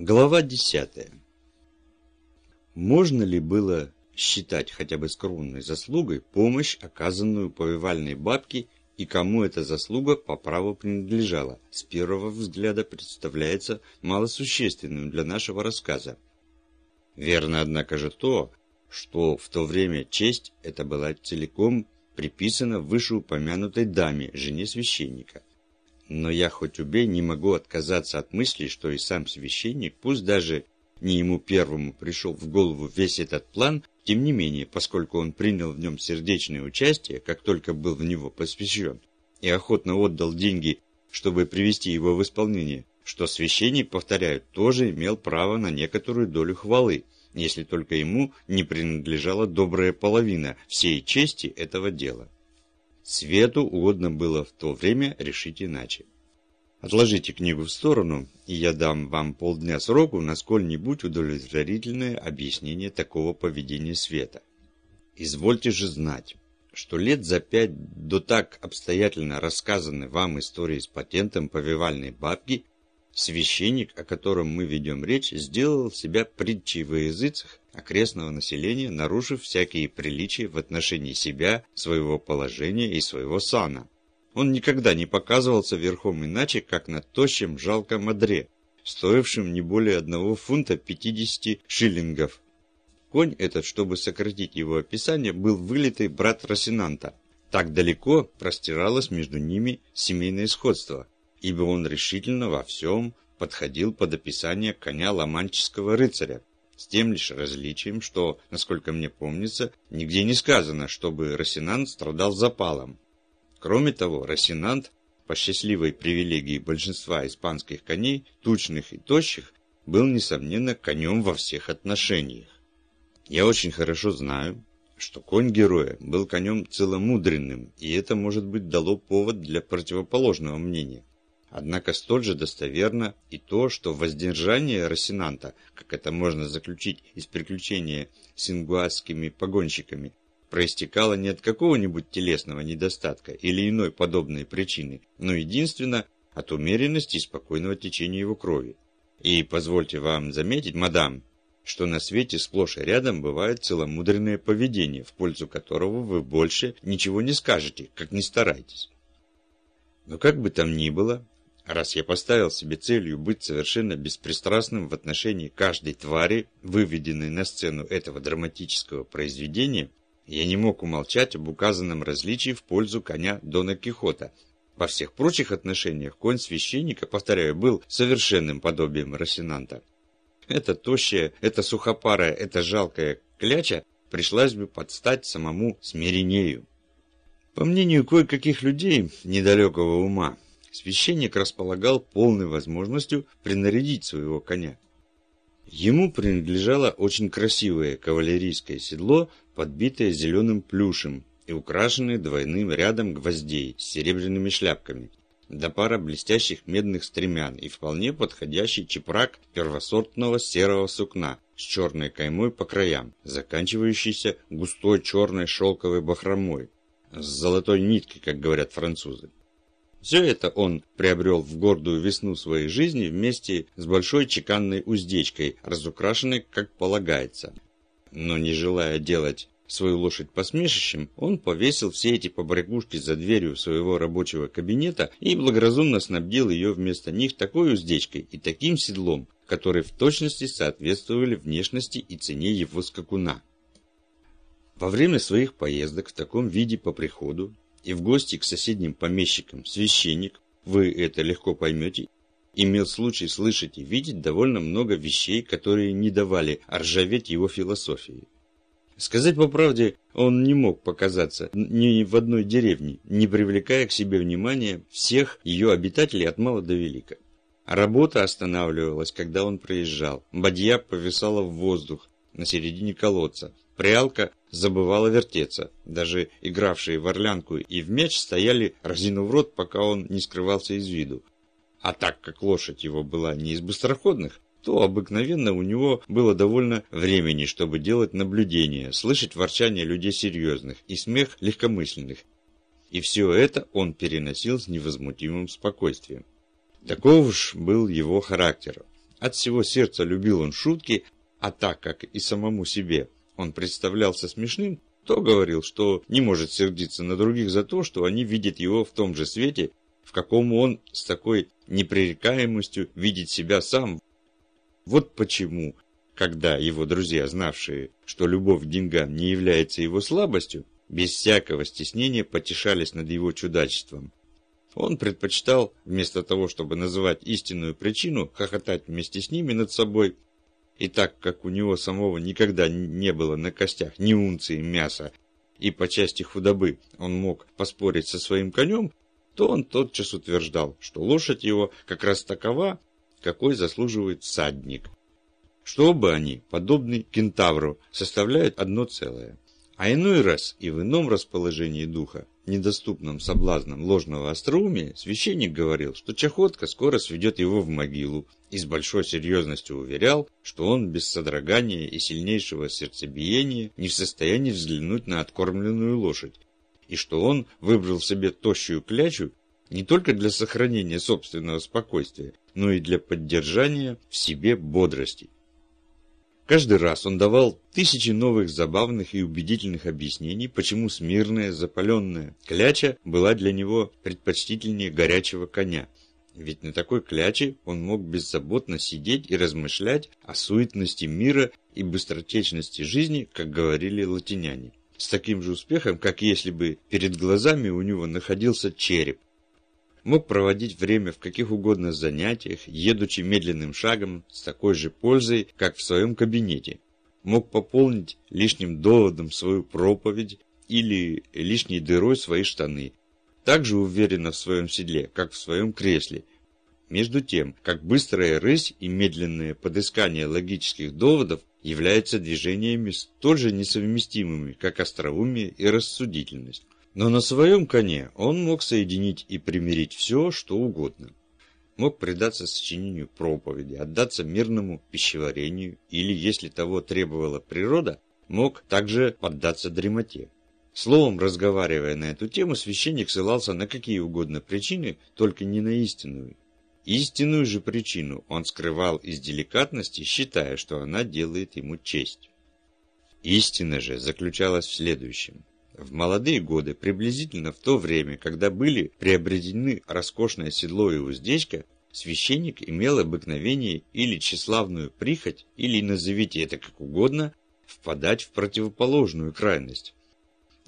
Глава 10. Можно ли было считать хотя бы скромной заслугой помощь, оказанную повивальной бабке, и кому эта заслуга по праву принадлежала, с первого взгляда представляется малосущественным для нашего рассказа. Верно, однако же то, что в то время честь эта была целиком приписана вышеупомянутой даме, жене священника. Но я хоть убей не могу отказаться от мысли, что и сам священник, пусть даже не ему первому пришел в голову весь этот план, тем не менее, поскольку он принял в нем сердечное участие, как только был в него посвящен, и охотно отдал деньги, чтобы привести его в исполнение, что священник, повторяю, тоже имел право на некоторую долю хвалы, если только ему не принадлежала добрая половина всей чести этого дела. Свету угодно было в то время решить иначе. Отложите книгу в сторону, и я дам вам полдня сроку на сколь-нибудь удовлетворительное объяснение такого поведения Света. Извольте же знать, что лет за пять до так обстоятельно рассказанной вам истории с патентом повивальной бабки священник, о котором мы ведем речь, сделал себя притчей во языцах окрестного населения, нарушив всякие приличия в отношении себя, своего положения и своего сана. Он никогда не показывался верхом иначе, как на тощем жалком одре, стоившем не более одного фунта 50 шиллингов. Конь этот, чтобы сократить его описание, был вылитый брат Росинанта. Так далеко простиралось между ними семейное сходство, ибо он решительно во всем подходил под описание коня ломанческого рыцаря, с тем лишь различием, что, насколько мне помнится, нигде не сказано, чтобы Росинант страдал запалом. Кроме того, Росинант, по счастливой привилегии большинства испанских коней, тучных и тощих, был, несомненно, конем во всех отношениях. Я очень хорошо знаю, что конь героя был конем целомудренным, и это, может быть, дало повод для противоположного мнения. Однако столь же достоверно и то, что воздержание Росинанта, как это можно заключить из приключения с ингуасскими погонщиками, проистекало не от какого-нибудь телесного недостатка или иной подобной причины, но единственно от умеренности и спокойного течения его крови. И позвольте вам заметить, мадам, что на свете сплошь и рядом бывает целомудренное поведение, в пользу которого вы больше ничего не скажете, как не старайтесь. Но как бы там ни было, Раз я поставил себе целью быть совершенно беспристрастным в отношении каждой твари, выведенной на сцену этого драматического произведения, я не мог умолчать об указанном различии в пользу коня Дона Кихота. Во всех прочих отношениях конь священника, повторяю, был совершенным подобием Росинанта. Эта тощая, эта сухопарая, эта жалкая кляча пришлась бы подстать самому смиренею. По мнению кое-каких людей недалекого ума, священник располагал полной возможностью принарядить своего коня. Ему принадлежало очень красивое кавалерийское седло, подбитое зеленым плюшем и украшенное двойным рядом гвоздей с серебряными шляпками, да пара блестящих медных стремян и вполне подходящий чепрак первосортного серого сукна с черной каймой по краям, заканчивающийся густой черной шелковой бахромой, с золотой ниткой, как говорят французы. Все это он приобрел в гордую весну своей жизни вместе с большой чеканной уздечкой, разукрашенной, как полагается. Но не желая делать свою лошадь посмешищем, он повесил все эти побрякушки за дверью своего рабочего кабинета и благоразумно снабдил ее вместо них такой уздечкой и таким седлом, которые в точности соответствовали внешности и цене его скакуна. Во время своих поездок в таком виде по приходу и в гости к соседним помещикам священник, вы это легко поймете, имел случай слышать и видеть довольно много вещей, которые не давали ржаветь его философии. Сказать по правде, он не мог показаться ни в одной деревне, не привлекая к себе внимания всех ее обитателей от мала до велика. Работа останавливалась, когда он проезжал. Бадья повисала в воздух на середине колодца. Прялка забывала вертеться. Даже игравшие в орлянку и в мяч стояли разинув рот, пока он не скрывался из виду. А так как лошадь его была не из быстроходных, то обыкновенно у него было довольно времени, чтобы делать наблюдения, слышать ворчание людей серьезных и смех легкомысленных. И все это он переносил с невозмутимым спокойствием. Таков уж был его характер. От всего сердца любил он шутки, а так как и самому себе он представлялся смешным, то говорил, что не может сердиться на других за то, что они видят его в том же свете, в каком он с такой непререкаемостью видит себя сам. Вот почему, когда его друзья, знавшие, что любовь к деньгам не является его слабостью, без всякого стеснения потешались над его чудачеством. Он предпочитал, вместо того, чтобы называть истинную причину, хохотать вместе с ними над собой. И так как у него самого никогда не было на костях ни унции мяса, и по части худобы он мог поспорить со своим конем, то он тотчас утверждал, что лошадь его как раз такова, какой заслуживает всадник. Что оба они, подобны кентавру, составляют одно целое. А иной раз и в ином расположении духа, недоступном соблазнам ложного остроумия, священник говорил, что чахотка скоро сведет его в могилу, и с большой серьезностью уверял, что он без содрогания и сильнейшего сердцебиения не в состоянии взглянуть на откормленную лошадь, и что он выбрал себе тощую клячу не только для сохранения собственного спокойствия, но и для поддержания в себе бодрости. Каждый раз он давал тысячи новых забавных и убедительных объяснений, почему смирная, запаленная кляча была для него предпочтительнее горячего коня. Ведь на такой кляче он мог беззаботно сидеть и размышлять о суетности мира и быстротечности жизни, как говорили латиняне. С таким же успехом, как если бы перед глазами у него находился череп, мог проводить время в каких угодно занятиях, едучи медленным шагом с такой же пользой, как в своем кабинете. Мог пополнить лишним доводом свою проповедь или лишней дырой свои штаны. Также уверенно в своем седле, как в своем кресле. Между тем, как быстрая рысь и медленное подыскание логических доводов являются движениями столь же несовместимыми, как остроумие и рассудительность. Но на своем коне он мог соединить и примирить все, что угодно. Мог предаться сочинению проповеди, отдаться мирному пищеварению или, если того требовала природа, мог также поддаться дремоте. Словом, разговаривая на эту тему, священник ссылался на какие угодно причины, только не на истинную. Истинную же причину он скрывал из деликатности, считая, что она делает ему честь. Истина же заключалась в следующем. В молодые годы, приблизительно в то время, когда были приобретены роскошное седло и уздечка, священник имел обыкновение или тщеславную прихоть, или, назовите это как угодно, впадать в противоположную крайность.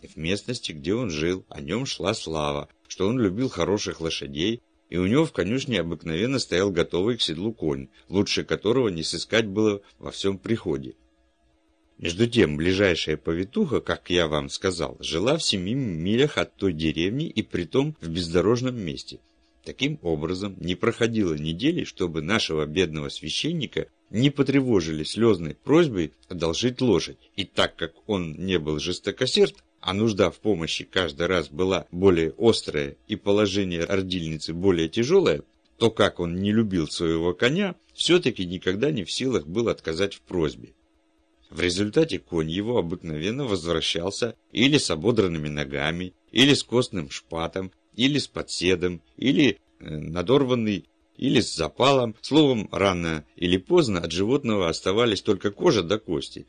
В местности, где он жил, о нем шла слава, что он любил хороших лошадей, и у него в конюшне обыкновенно стоял готовый к седлу конь, лучше которого не сыскать было во всем приходе. Между тем, ближайшая повитуха, как я вам сказал, жила в семи милях от той деревни и притом в бездорожном месте. Таким образом, не проходило недели, чтобы нашего бедного священника не потревожили слезной просьбой одолжить лошадь. И так как он не был жестокосерд, а нужда в помощи каждый раз была более острая и положение ордильницы более тяжелое, то как он не любил своего коня, все-таки никогда не в силах был отказать в просьбе. В результате конь его обыкновенно возвращался или с ободранными ногами, или с костным шпатом, или с подседом, или э, надорванный, или с запалом. Словом, рано или поздно от животного оставались только кожа до кости.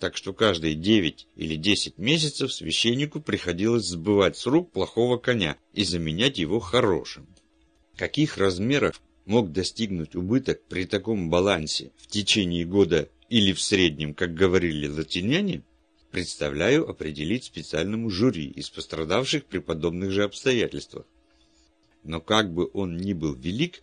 Так что каждые 9 или 10 месяцев священнику приходилось сбывать с рук плохого коня и заменять его хорошим. Каких размеров мог достигнуть убыток при таком балансе в течение года или в среднем, как говорили латиняне, представляю определить специальному жюри из пострадавших при подобных же обстоятельствах. Но как бы он ни был велик,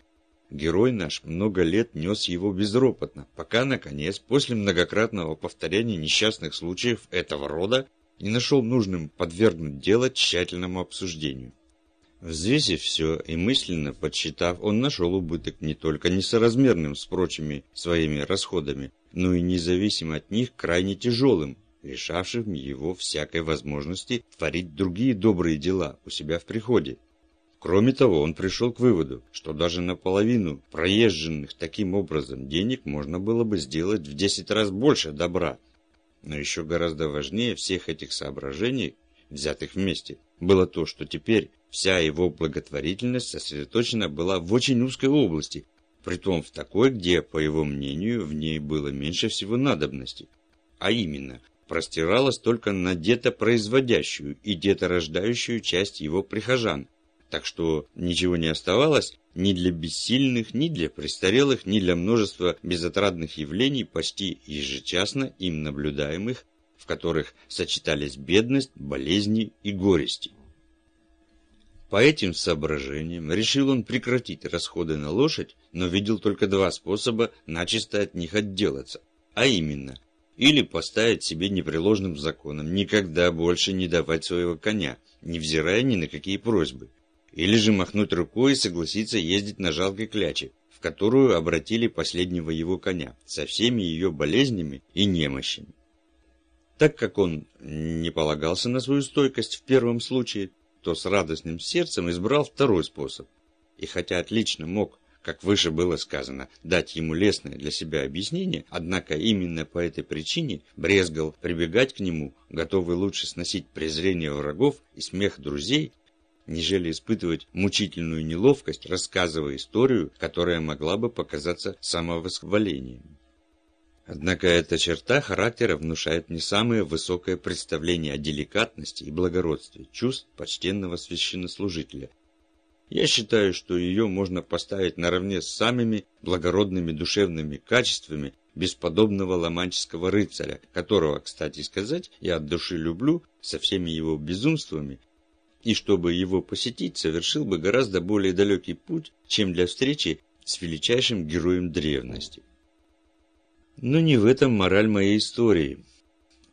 герой наш много лет нес его безропотно, пока, наконец, после многократного повторения несчастных случаев этого рода, не нашел нужным подвергнуть дело тщательному обсуждению. Взвесив все и мысленно подсчитав, он нашел убыток не только несоразмерным с прочими своими расходами, но и независимо от них крайне тяжелым, лишавшим его всякой возможности творить другие добрые дела у себя в приходе. Кроме того, он пришел к выводу, что даже наполовину проезженных таким образом денег можно было бы сделать в 10 раз больше добра. Но еще гораздо важнее всех этих соображений, взятых вместе, было то, что теперь Вся его благотворительность сосредоточена была в очень узкой области, притом в такой, где, по его мнению, в ней было меньше всего надобности. А именно, простиралась только на детопроизводящую и деторождающую часть его прихожан, так что ничего не оставалось ни для бессильных, ни для престарелых, ни для множества безотрадных явлений, почти ежечасно им наблюдаемых, в которых сочетались бедность, болезни и горести. По этим соображениям решил он прекратить расходы на лошадь, но видел только два способа начисто от них отделаться, а именно – или поставить себе непреложным законом никогда больше не давать своего коня, невзирая ни на какие просьбы, или же махнуть рукой и согласиться ездить на жалкой кляче, в которую обратили последнего его коня, со всеми ее болезнями и немощами. Так как он не полагался на свою стойкость в первом случае, то с радостным сердцем избрал второй способ. И хотя отлично мог, как выше было сказано, дать ему лестное для себя объяснение, однако именно по этой причине брезгал прибегать к нему, готовый лучше сносить презрение врагов и смех друзей, нежели испытывать мучительную неловкость, рассказывая историю, которая могла бы показаться самовосхвалением. Однако эта черта характера внушает не самое высокое представление о деликатности и благородстве чувств почтенного священнослужителя. Я считаю, что ее можно поставить наравне с самыми благородными душевными качествами бесподобного ломанческого рыцаря, которого, кстати сказать, я от души люблю со всеми его безумствами, и чтобы его посетить, совершил бы гораздо более далекий путь, чем для встречи с величайшим героем древности. Но не в этом мораль моей истории.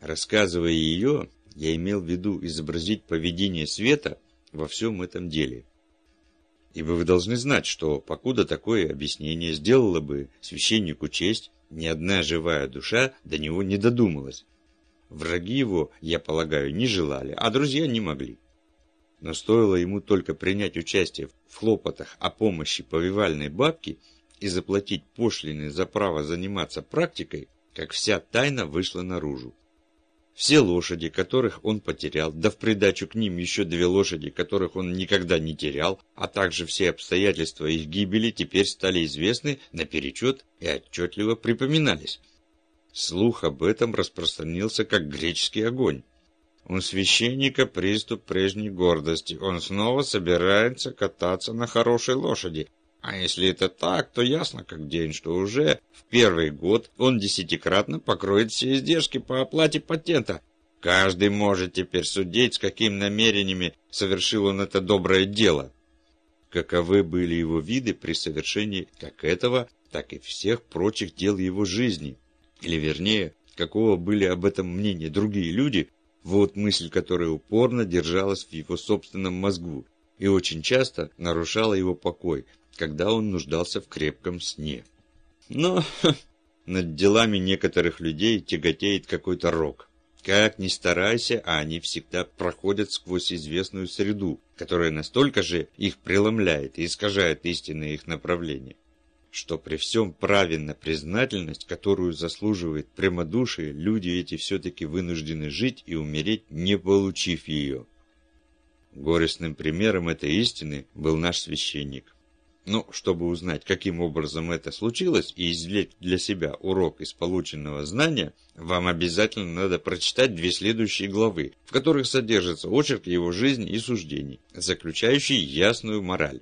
Рассказывая ее, я имел в виду изобразить поведение света во всем этом деле. Ибо вы должны знать, что покуда такое объяснение сделало бы священнику честь, ни одна живая душа до него не додумалась. Враги его, я полагаю, не желали, а друзья не могли. Но стоило ему только принять участие в хлопотах о помощи повивальной бабки и заплатить пошлины за право заниматься практикой, как вся тайна вышла наружу. Все лошади, которых он потерял, да в придачу к ним еще две лошади, которых он никогда не терял, а также все обстоятельства их гибели теперь стали известны наперечет и отчетливо припоминались. Слух об этом распространился как греческий огонь. У священника приступ прежней гордости. Он снова собирается кататься на хорошей лошади. А если это так, то ясно как день, что уже в первый год он десятикратно покроет все издержки по оплате патента. Каждый может теперь судить, с какими намерениями совершил он это доброе дело. Каковы были его виды при совершении как этого, так и всех прочих дел его жизни. Или вернее, какого были об этом мнения другие люди, вот мысль, которая упорно держалась в его собственном мозгу и очень часто нарушала его покой, когда он нуждался в крепком сне. Но над делами некоторых людей тяготеет какой-то рок. Как ни старайся, а они всегда проходят сквозь известную среду, которая настолько же их преломляет и искажает истинное их направление что при всем праве на признательность, которую заслуживает прямодушие, люди эти все-таки вынуждены жить и умереть, не получив ее. Горестным примером этой истины был наш священник. Но чтобы узнать, каким образом это случилось, и извлечь для себя урок из полученного знания, вам обязательно надо прочитать две следующие главы, в которых содержится очерк его жизни и суждений, заключающий ясную мораль.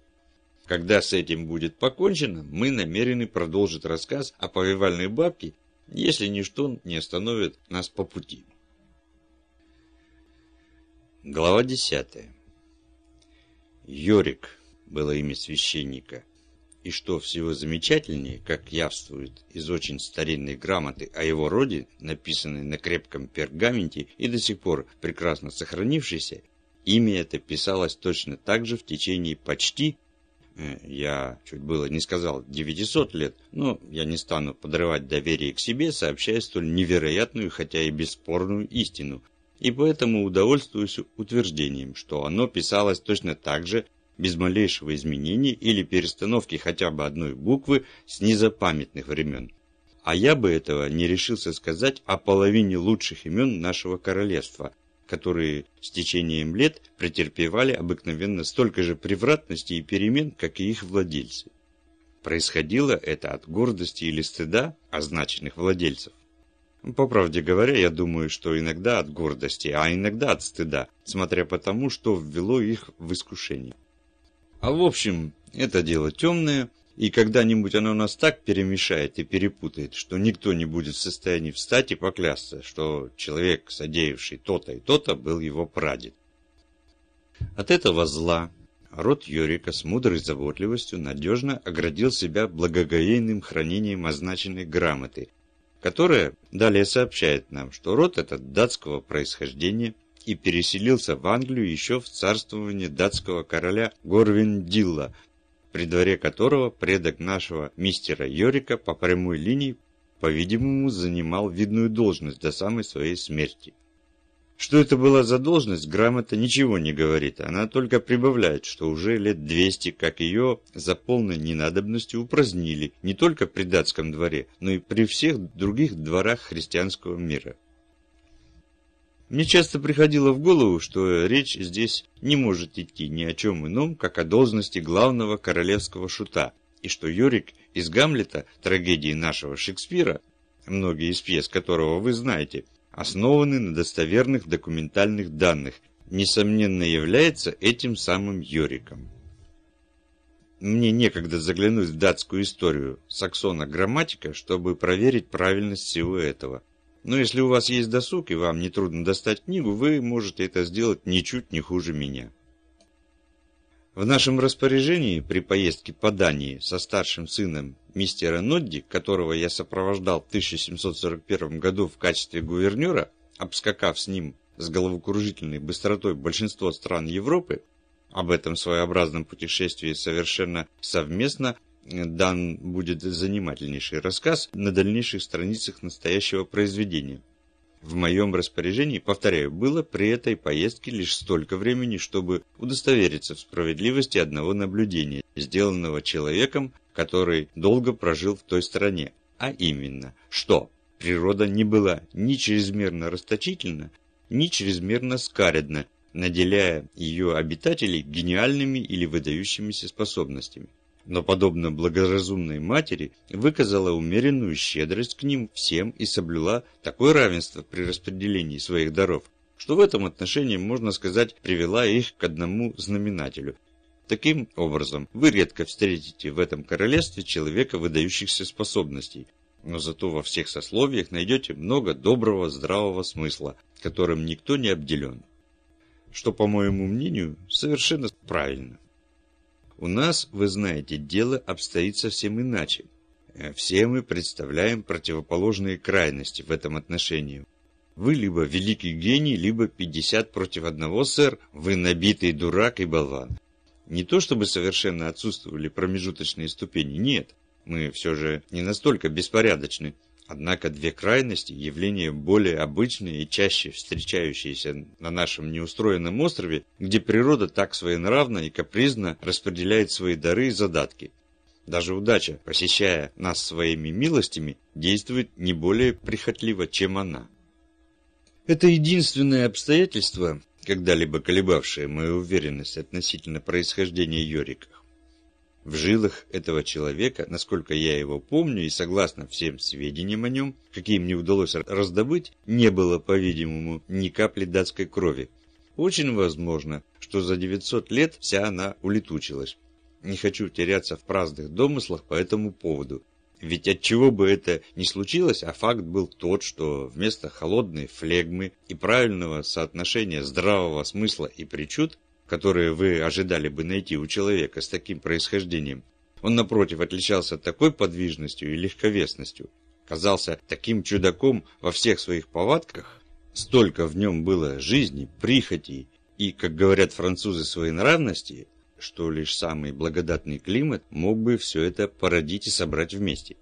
Когда с этим будет покончено, мы намерены продолжить рассказ о повивальной бабке, если ничто не остановит нас по пути. Глава 10. Йорик было имя священника. И что всего замечательнее, как явствует из очень старинной грамоты о его роде, написанной на крепком пергаменте и до сих пор прекрасно сохранившейся, имя это писалось точно так же в течение почти Э, я чуть было не сказал 900 лет, но я не стану подрывать доверие к себе, сообщая столь невероятную, хотя и бесспорную истину, и поэтому удовольствуюсь утверждением, что оно писалось точно так же, без малейшего изменения или перестановки хотя бы одной буквы с незапамятных времен. А я бы этого не решился сказать о половине лучших имен нашего королевства – которые с течением лет претерпевали обыкновенно столько же превратности и перемен, как и их владельцы. Происходило это от гордости или стыда означенных владельцев. По правде говоря, я думаю, что иногда от гордости, а иногда от стыда, смотря по тому, что ввело их в искушение. А в общем, это дело темное, и когда-нибудь оно нас так перемешает и перепутает, что никто не будет в состоянии встать и поклясться, что человек, содеявший то-то и то-то, был его прадед. От этого зла род Йорика с мудрой заботливостью надежно оградил себя благоговейным хранением означенной грамоты, которая далее сообщает нам, что род этот датского происхождения и переселился в Англию еще в царствование датского короля Горвиндилла, при дворе которого предок нашего мистера Йорика по прямой линии, по-видимому, занимал видную должность до самой своей смерти. Что это была за должность, грамота ничего не говорит, она только прибавляет, что уже лет 200, как ее за полной ненадобностью упразднили не только при датском дворе, но и при всех других дворах христианского мира. Мне часто приходило в голову, что речь здесь не может идти ни о чем ином, как о должности главного королевского шута, и что Йорик из Гамлета, трагедии нашего Шекспира, многие из пьес которого вы знаете, основаны на достоверных документальных данных, несомненно является этим самым Йориком. Мне некогда заглянуть в датскую историю саксона грамматика, чтобы проверить правильность всего этого. Но если у вас есть досуг и вам не трудно достать книгу, вы можете это сделать ничуть не хуже меня. В нашем распоряжении при поездке по Дании со старшим сыном мистера Нодди, которого я сопровождал в 1741 году в качестве гувернера, обскакав с ним с головокружительной быстротой большинство стран Европы, об этом своеобразном путешествии совершенно совместно дан будет занимательнейший рассказ на дальнейших страницах настоящего произведения. В моем распоряжении, повторяю, было при этой поездке лишь столько времени, чтобы удостовериться в справедливости одного наблюдения, сделанного человеком, который долго прожил в той стране. А именно, что природа не была ни чрезмерно расточительна, ни чрезмерно скаредна, наделяя ее обитателей гениальными или выдающимися способностями но, подобно благоразумной матери, выказала умеренную щедрость к ним всем и соблюла такое равенство при распределении своих даров, что в этом отношении, можно сказать, привела их к одному знаменателю. Таким образом, вы редко встретите в этом королевстве человека выдающихся способностей, но зато во всех сословиях найдете много доброго, здравого смысла, которым никто не обделен. Что, по моему мнению, совершенно правильно. У нас, вы знаете, дело обстоит совсем иначе. Э, все мы представляем противоположные крайности в этом отношении. Вы либо великий гений, либо 50 против одного, сэр, вы набитый дурак и болван. Не то чтобы совершенно отсутствовали промежуточные ступени, нет. Мы все же не настолько беспорядочны. Однако две крайности – явления более обычные и чаще встречающиеся на нашем неустроенном острове, где природа так своенравна и капризно распределяет свои дары и задатки. Даже удача, посещая нас своими милостями, действует не более прихотливо, чем она. Это единственное обстоятельство, когда-либо колебавшее мою уверенность относительно происхождения Йорика. В жилах этого человека, насколько я его помню и согласно всем сведениям о нем, какие мне удалось раздобыть, не было, по-видимому, ни капли датской крови. Очень возможно, что за 900 лет вся она улетучилась. Не хочу теряться в праздных домыслах по этому поводу. Ведь от чего бы это ни случилось, а факт был тот, что вместо холодной флегмы и правильного соотношения здравого смысла и причуд которые вы ожидали бы найти у человека с таким происхождением, он, напротив, отличался такой подвижностью и легковесностью, казался таким чудаком во всех своих повадках, столько в нем было жизни, прихоти и, как говорят французы, своей нравности, что лишь самый благодатный климат мог бы все это породить и собрать вместе.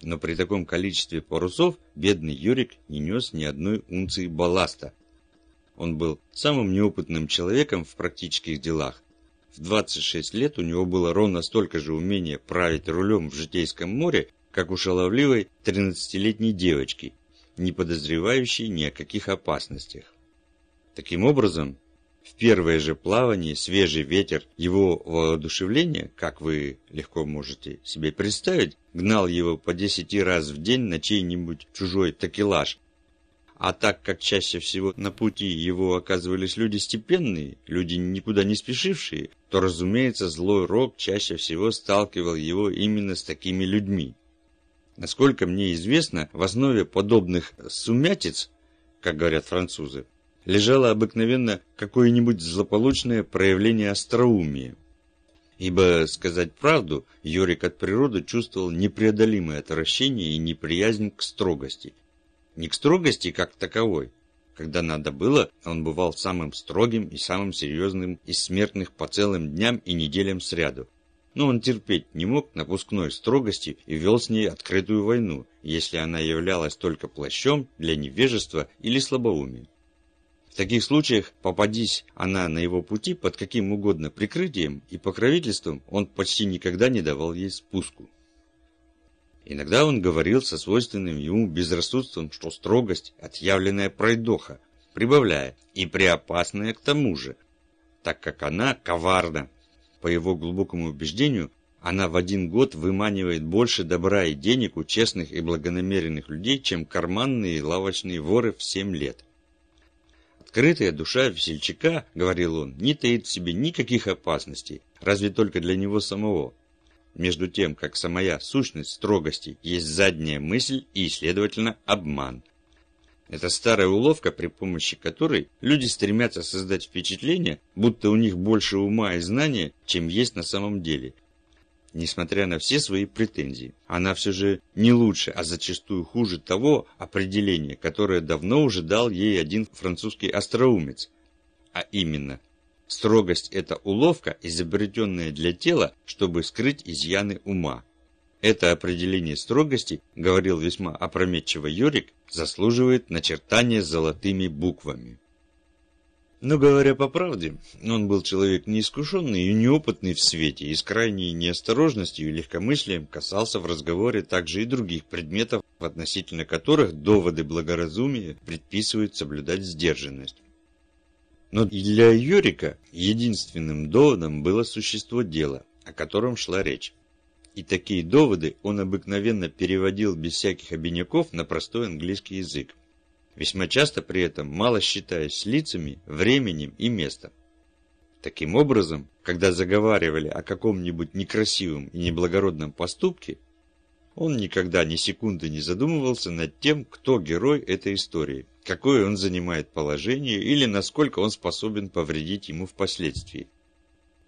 Но при таком количестве парусов бедный Юрик не нес ни одной унции балласта, он был самым неопытным человеком в практических делах. В 26 лет у него было ровно столько же умения править рулем в житейском море, как у шаловливой 13-летней девочки, не подозревающей ни о каких опасностях. Таким образом, В первое же плавание свежий ветер его воодушевления, как вы легко можете себе представить, гнал его по десяти раз в день на чей-нибудь чужой такелаж. А так как чаще всего на пути его оказывались люди степенные, люди никуда не спешившие, то, разумеется, злой рок чаще всего сталкивал его именно с такими людьми. Насколько мне известно, в основе подобных сумятиц, как говорят французы, лежало обыкновенно какое-нибудь злополучное проявление остроумия. Ибо, сказать правду, Йорик от природы чувствовал непреодолимое отвращение и неприязнь к строгости. Не к строгости как таковой. Когда надо было, он бывал самым строгим и самым серьезным из смертных по целым дням и неделям сряду. Но он терпеть не мог напускной строгости и вел с ней открытую войну, если она являлась только плащом для невежества или слабоумия. В таких случаях, попадись она на его пути под каким угодно прикрытием и покровительством, он почти никогда не давал ей спуску. Иногда он говорил со свойственным ему безрассудством, что строгость – отъявленная пройдоха, прибавляя «и преопасная к тому же», так как она коварна. По его глубокому убеждению, она в один год выманивает больше добра и денег у честных и благонамеренных людей, чем карманные и лавочные воры в семь лет. Открытая душа весельчака, говорил он, не таит в себе никаких опасностей, разве только для него самого. Между тем, как самая сущность строгости есть задняя мысль и, следовательно, обман. Это старая уловка, при помощи которой люди стремятся создать впечатление, будто у них больше ума и знания, чем есть на самом деле, несмотря на все свои претензии. Она все же не лучше, а зачастую хуже того определения, которое давно уже дал ей один французский остроумец. А именно, строгость – это уловка, изобретенная для тела, чтобы скрыть изъяны ума. Это определение строгости, говорил весьма опрометчиво Юрик, заслуживает начертания золотыми буквами. Но говоря по правде, он был человек неискушенный и неопытный в свете, и с крайней неосторожностью и легкомыслием касался в разговоре также и других предметов, относительно которых доводы благоразумия предписывают соблюдать сдержанность. Но для Юрика единственным доводом было существо дела, о котором шла речь. И такие доводы он обыкновенно переводил без всяких обиняков на простой английский язык весьма часто при этом мало считаясь лицами, временем и местом. Таким образом, когда заговаривали о каком-нибудь некрасивом и неблагородном поступке, он никогда ни секунды не задумывался над тем, кто герой этой истории, какое он занимает положение или насколько он способен повредить ему впоследствии.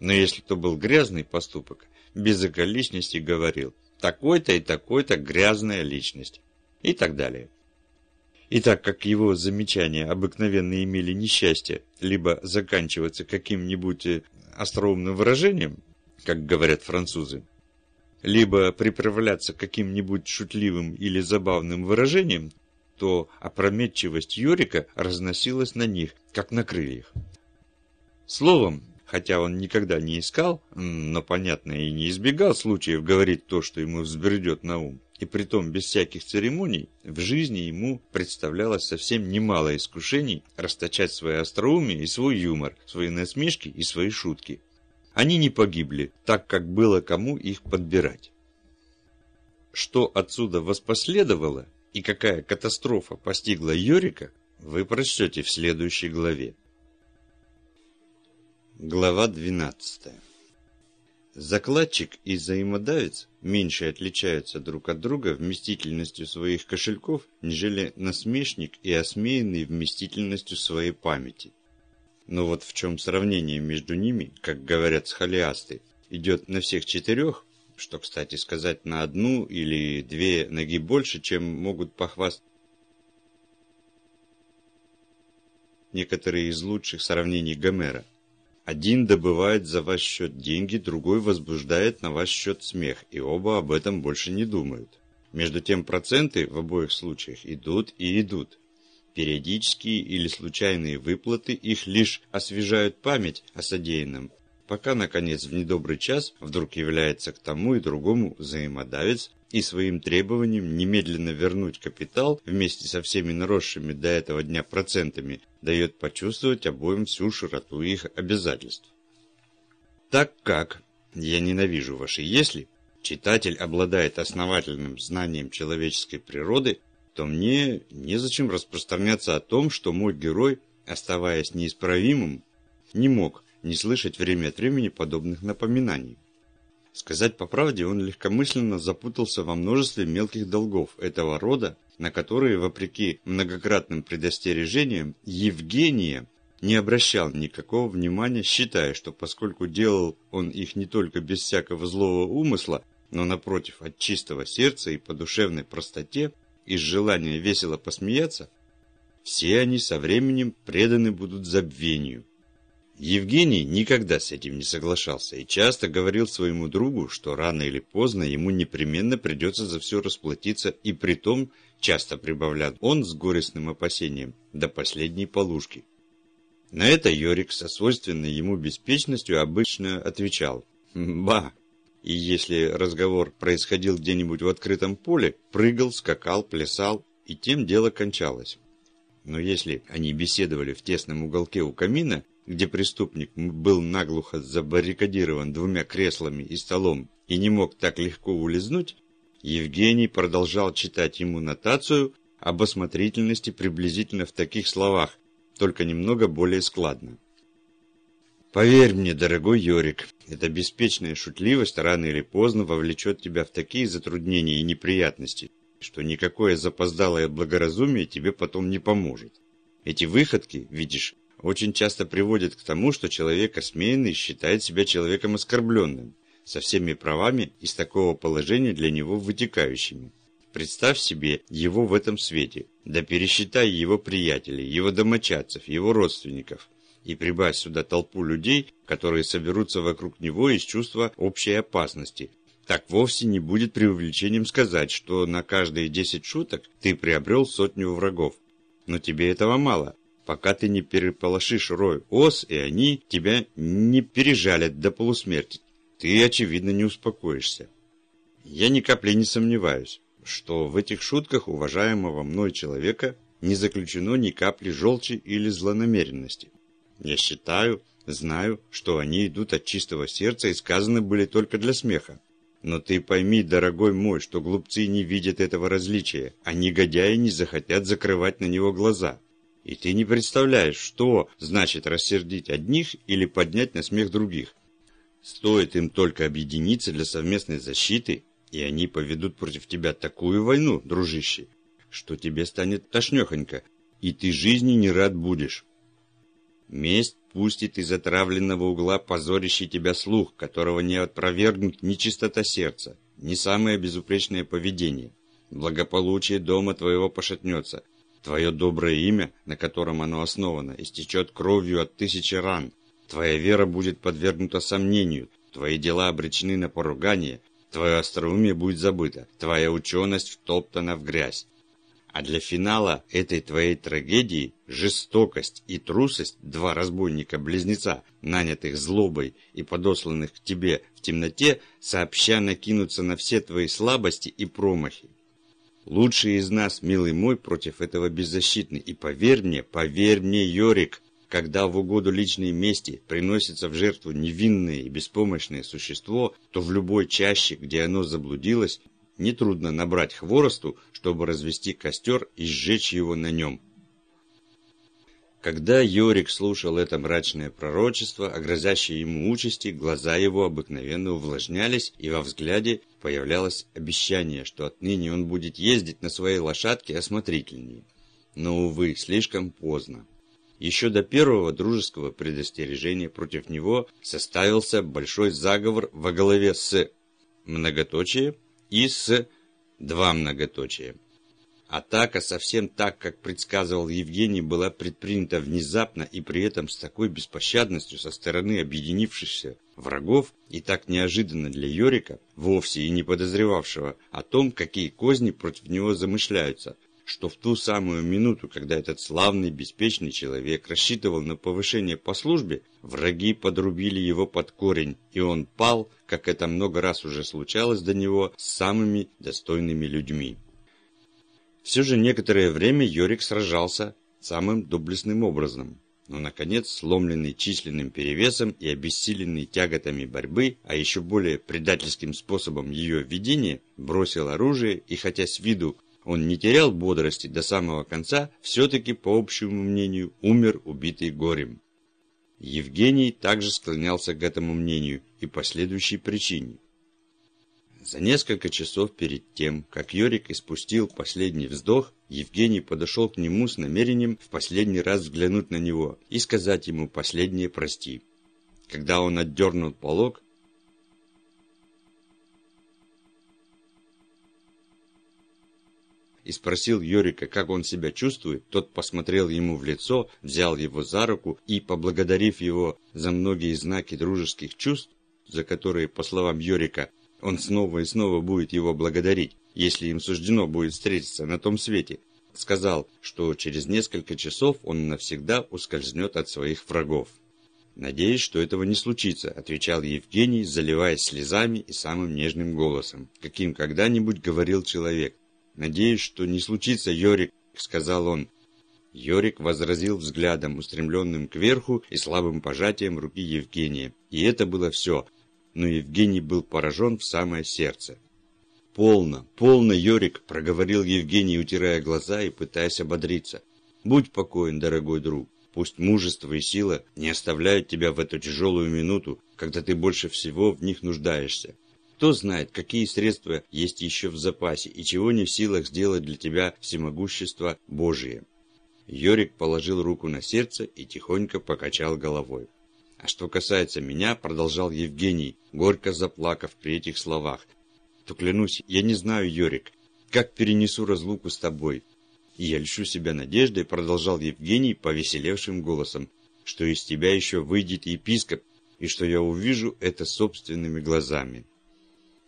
Но если то был грязный поступок, без околичности говорил «такой-то и такой-то грязная личность» и так далее. И так как его замечания обыкновенно имели несчастье либо заканчиваться каким-нибудь э, остроумным выражением, как говорят французы, либо приправляться каким-нибудь шутливым или забавным выражением, то опрометчивость Юрика разносилась на них, как на крыльях. Словом, хотя он никогда не искал, но, понятно, и не избегал случаев говорить то, что ему взбредет на ум, и притом без всяких церемоний, в жизни ему представлялось совсем немало искушений расточать свое остроумие и свой юмор, свои насмешки и свои шутки. Они не погибли, так как было кому их подбирать. Что отсюда воспоследовало и какая катастрофа постигла Йорика, вы прочтете в следующей главе. Глава 12. Закладчик и взаимодавец меньше отличаются друг от друга вместительностью своих кошельков, нежели насмешник и осмеянный вместительностью своей памяти. Но вот в чем сравнение между ними, как говорят схолиасты, идет на всех четырех, что, кстати сказать, на одну или две ноги больше, чем могут похвастать некоторые из лучших сравнений Гомера. Один добывает за ваш счет деньги, другой возбуждает на ваш счет смех, и оба об этом больше не думают. Между тем проценты в обоих случаях идут и идут. Периодические или случайные выплаты их лишь освежают память о содеянном, пока, наконец, в недобрый час вдруг является к тому и другому взаимодавец и своим требованием немедленно вернуть капитал вместе со всеми наросшими до этого дня процентами дает почувствовать обоим всю широту их обязательств. Так как я ненавижу ваши «если», читатель обладает основательным знанием человеческой природы, то мне незачем распространяться о том, что мой герой, оставаясь неисправимым, не мог не слышать время от времени подобных напоминаний. Сказать по правде, он легкомысленно запутался во множестве мелких долгов этого рода, на которые, вопреки многократным предостережениям, Евгения не обращал никакого внимания, считая, что поскольку делал он их не только без всякого злого умысла, но, напротив, от чистого сердца и по душевной простоте, из желания весело посмеяться, все они со временем преданы будут забвению. Евгений никогда с этим не соглашался и часто говорил своему другу, что рано или поздно ему непременно придется за все расплатиться, и притом, часто прибавлял он с горестным опасением, до последней полушки. На это Йорик со свойственной ему беспечностью обычно отвечал «Ба!» И если разговор происходил где-нибудь в открытом поле, прыгал, скакал, плясал, и тем дело кончалось. Но если они беседовали в тесном уголке у камина, где преступник был наглухо забаррикадирован двумя креслами и столом и не мог так легко улизнуть, Евгений продолжал читать ему нотацию об осмотрительности приблизительно в таких словах, только немного более складно. Поверь мне, дорогой Йорик, эта беспечная шутливость рано или поздно вовлечет тебя в такие затруднения и неприятности, что никакое запоздалое благоразумие тебе потом не поможет. Эти выходки, видишь, очень часто приводят к тому, что человек осмеянный считает себя человеком оскорбленным, со всеми правами из такого положения для него вытекающими. Представь себе его в этом свете, да пересчитай его приятелей, его домочадцев, его родственников, и прибавь сюда толпу людей, которые соберутся вокруг него из чувства общей опасности. Так вовсе не будет преувеличением сказать, что на каждые десять шуток ты приобрел сотню врагов. Но тебе этого мало, пока ты не переполошишь рой ос, и они тебя не пережалят до полусмерти. Ты, очевидно, не успокоишься. Я ни капли не сомневаюсь, что в этих шутках уважаемого мной человека не заключено ни капли желчи или злонамеренности. Я считаю, знаю, что они идут от чистого сердца и сказаны были только для смеха. Но ты пойми, дорогой мой, что глупцы не видят этого различия, а негодяи не захотят закрывать на него глаза. И ты не представляешь, что значит рассердить одних или поднять на смех других. Стоит им только объединиться для совместной защиты, и они поведут против тебя такую войну, дружище, что тебе станет тошнехонько, и ты жизни не рад будешь. Месть пустит из отравленного угла позорящий тебя слух, которого не отпровергнуть ни чистота сердца, ни самое безупречное поведение. Благополучие дома твоего пошатнется. Твое доброе имя, на котором оно основано, истечет кровью от тысячи ран. Твоя вера будет подвергнута сомнению, твои дела обречены на поругание, твое остроумие будет забыто, твоя ученость втоптана в грязь. А для финала этой твоей трагедии жестокость и трусость два разбойника-близнеца, нанятых злобой и подосланных к тебе в темноте, сообща накинутся на все твои слабости и промахи. Лучший из нас, милый мой, против этого беззащитный. И поверь мне, поверь мне, Йорик, когда в угоду личной мести приносится в жертву невинное и беспомощное существо, то в любой чаще, где оно заблудилось, нетрудно набрать хворосту, чтобы развести костер и сжечь его на нем. Когда Йорик слушал это мрачное пророчество о грозящей ему участи, глаза его обыкновенно увлажнялись, и во взгляде появлялось обещание, что отныне он будет ездить на своей лошадке осмотрительнее. Но, увы, слишком поздно. Еще до первого дружеского предостережения против него составился большой заговор во главе с многоточие и с два многоточия. Атака совсем так, как предсказывал Евгений, была предпринята внезапно и при этом с такой беспощадностью со стороны объединившихся врагов и так неожиданно для Йорика, вовсе и не подозревавшего о том, какие козни против него замышляются, что в ту самую минуту, когда этот славный, беспечный человек рассчитывал на повышение по службе, враги подрубили его под корень, и он пал, как это много раз уже случалось до него, с самыми достойными людьми. Все же некоторое время Йорик сражался самым доблестным образом. Но, наконец, сломленный численным перевесом и обессиленный тяготами борьбы, а еще более предательским способом ее ведения, бросил оружие и, хотя с виду он не терял бодрости до самого конца, все-таки, по общему мнению, умер убитый горем. Евгений также склонялся к этому мнению и по следующей причине. За несколько часов перед тем, как Йорик испустил последний вздох, Евгений подошел к нему с намерением в последний раз взглянуть на него и сказать ему последнее «прости». Когда он отдернул полог, и спросил Йорика, как он себя чувствует, тот посмотрел ему в лицо, взял его за руку и, поблагодарив его за многие знаки дружеских чувств, за которые, по словам Йорика, он снова и снова будет его благодарить, если им суждено будет встретиться на том свете. Сказал, что через несколько часов он навсегда ускользнет от своих врагов. «Надеюсь, что этого не случится», – отвечал Евгений, заливаясь слезами и самым нежным голосом, каким когда-нибудь говорил человек. «Надеюсь, что не случится, Йорик», – сказал он. Йорик возразил взглядом, устремленным кверху и слабым пожатием руки Евгения. И это было все, но Евгений был поражен в самое сердце. «Полно, полно, Йорик!» – проговорил Евгений, утирая глаза и пытаясь ободриться. «Будь покоен, дорогой друг. Пусть мужество и сила не оставляют тебя в эту тяжелую минуту, когда ты больше всего в них нуждаешься. Кто знает, какие средства есть еще в запасе и чего не в силах сделать для тебя всемогущество Божие». Йорик положил руку на сердце и тихонько покачал головой. А что касается меня, продолжал Евгений, горько заплакав при этих словах, то клянусь, я не знаю, Йорик, как перенесу разлуку с тобой. И я льщу себя надеждой, продолжал Евгений повеселевшим голосом, что из тебя еще выйдет епископ, и что я увижу это собственными глазами.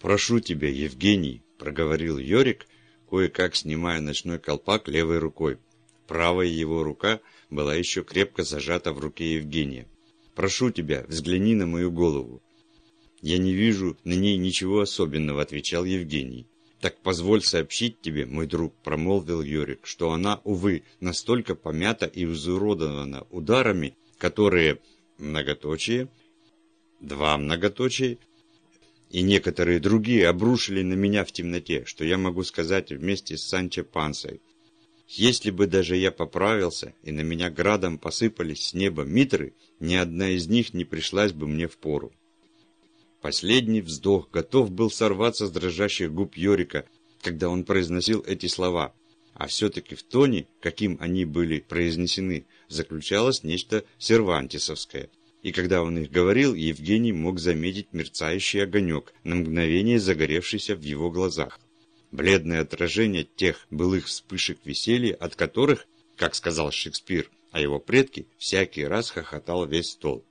«Прошу тебя, Евгений», — проговорил Йорик, кое-как снимая ночной колпак левой рукой. Правая его рука была еще крепко зажата в руке Евгения. Прошу тебя, взгляни на мою голову». «Я не вижу на ней ничего особенного», — отвечал Евгений. «Так позволь сообщить тебе, мой друг», — промолвил Йорик, «что она, увы, настолько помята и изуродована ударами, которые многоточие, два многоточия, и некоторые другие обрушили на меня в темноте, что я могу сказать вместе с Санчо Пансой. Если бы даже я поправился, и на меня градом посыпались с неба митры, ни одна из них не пришлась бы мне в пору. Последний вздох готов был сорваться с дрожащих губ Йорика, когда он произносил эти слова, а все-таки в тоне, каким они были произнесены, заключалось нечто сервантисовское. И когда он их говорил, Евгений мог заметить мерцающий огонек, на мгновение загоревшийся в его глазах бледное отражение тех былых вспышек веселья, от которых, как сказал Шекспир, а его предки, всякий раз хохотал весь стол.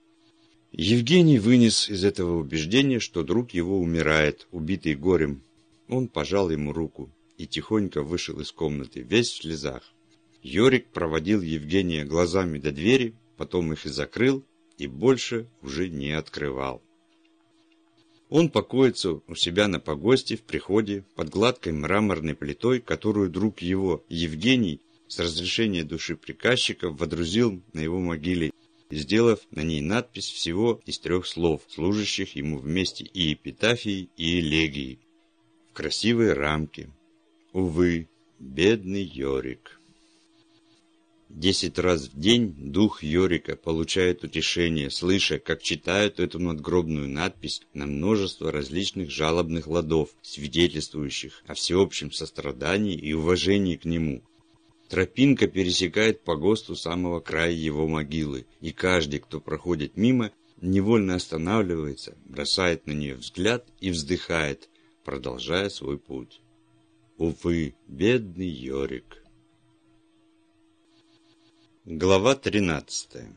Евгений вынес из этого убеждения, что друг его умирает, убитый горем. Он пожал ему руку и тихонько вышел из комнаты, весь в слезах. Йорик проводил Евгения глазами до двери, потом их и закрыл, и больше уже не открывал. Он покоится у себя на погосте в приходе под гладкой мраморной плитой, которую друг его, Евгений, с разрешения души приказчика водрузил на его могиле, сделав на ней надпись всего из трех слов, служащих ему вместе и эпитафией, и элегией, в красивой рамке. Увы, бедный Йорик. Десять раз в день дух Йорика получает утешение, слыша, как читают эту надгробную надпись на множество различных жалобных ладов, свидетельствующих о всеобщем сострадании и уважении к нему. Тропинка пересекает по ГОСТу самого края его могилы, и каждый, кто проходит мимо, невольно останавливается, бросает на нее взгляд и вздыхает, продолжая свой путь. Увы, бедный Йорик. Глава 13.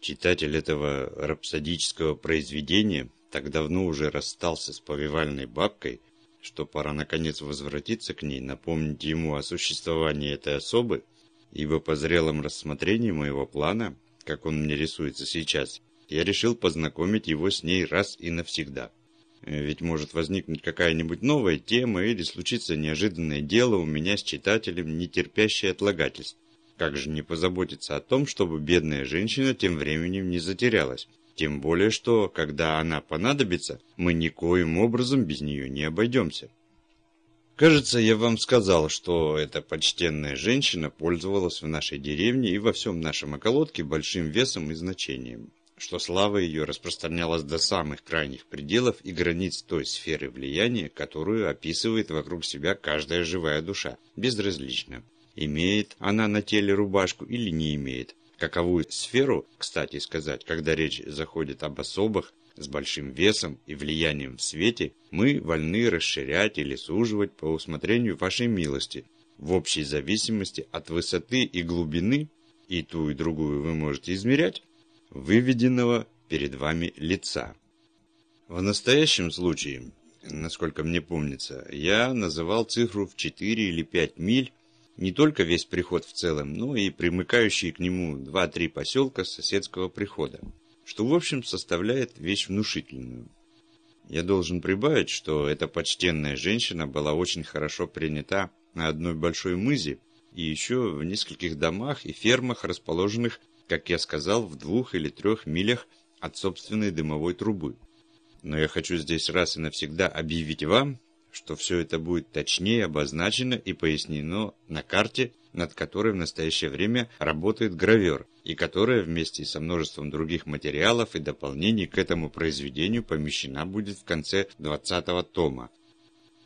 Читатель этого рапсодического произведения так давно уже расстался с повивальной бабкой, что пора наконец возвратиться к ней, напомнить ему о существовании этой особы, ибо по зрелом рассмотрении моего плана, как он мне рисуется сейчас, я решил познакомить его с ней раз и навсегда. Ведь может возникнуть какая-нибудь новая тема или случиться неожиданное дело у меня с читателем, не терпящее отлагательств. Как же не позаботиться о том, чтобы бедная женщина тем временем не затерялась? Тем более, что, когда она понадобится, мы никоим образом без нее не обойдемся. Кажется, я вам сказал, что эта почтенная женщина пользовалась в нашей деревне и во всем нашем околотке большим весом и значением, что слава ее распространялась до самых крайних пределов и границ той сферы влияния, которую описывает вокруг себя каждая живая душа, безразлично, имеет она на теле рубашку или не имеет, каковую сферу, кстати сказать, когда речь заходит об особых, с большим весом и влиянием в свете, мы вольны расширять или суживать по усмотрению вашей милости, в общей зависимости от высоты и глубины, и ту и другую вы можете измерять, выведенного перед вами лица. В настоящем случае, насколько мне помнится, я называл цифру в 4 или 5 миль, не только весь приход в целом, но и примыкающие к нему 2-3 поселка соседского прихода что в общем составляет вещь внушительную. Я должен прибавить, что эта почтенная женщина была очень хорошо принята на одной большой мызе и еще в нескольких домах и фермах, расположенных, как я сказал, в двух или трех милях от собственной дымовой трубы. Но я хочу здесь раз и навсегда объявить вам, что все это будет точнее обозначено и пояснено на карте над которой в настоящее время работает гравер, и которая вместе со множеством других материалов и дополнений к этому произведению помещена будет в конце 20-го тома.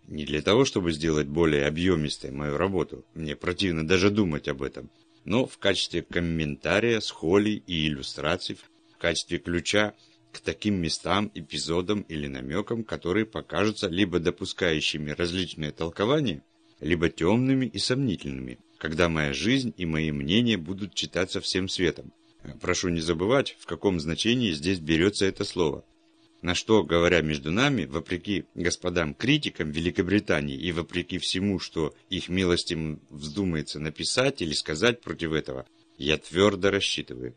Не для того, чтобы сделать более объемистой мою работу, мне противно даже думать об этом, но в качестве комментария, схолей и иллюстраций, в качестве ключа к таким местам, эпизодам или намекам, которые покажутся либо допускающими различные толкования, либо темными и сомнительными, когда моя жизнь и мои мнения будут читаться всем светом. Прошу не забывать, в каком значении здесь берется это слово. На что, говоря между нами, вопреки господам-критикам Великобритании и вопреки всему, что их милостям вздумается написать или сказать против этого, я твердо рассчитываю.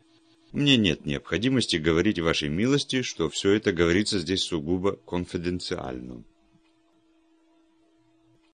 Мне нет необходимости говорить вашей милости, что все это говорится здесь сугубо конфиденциально.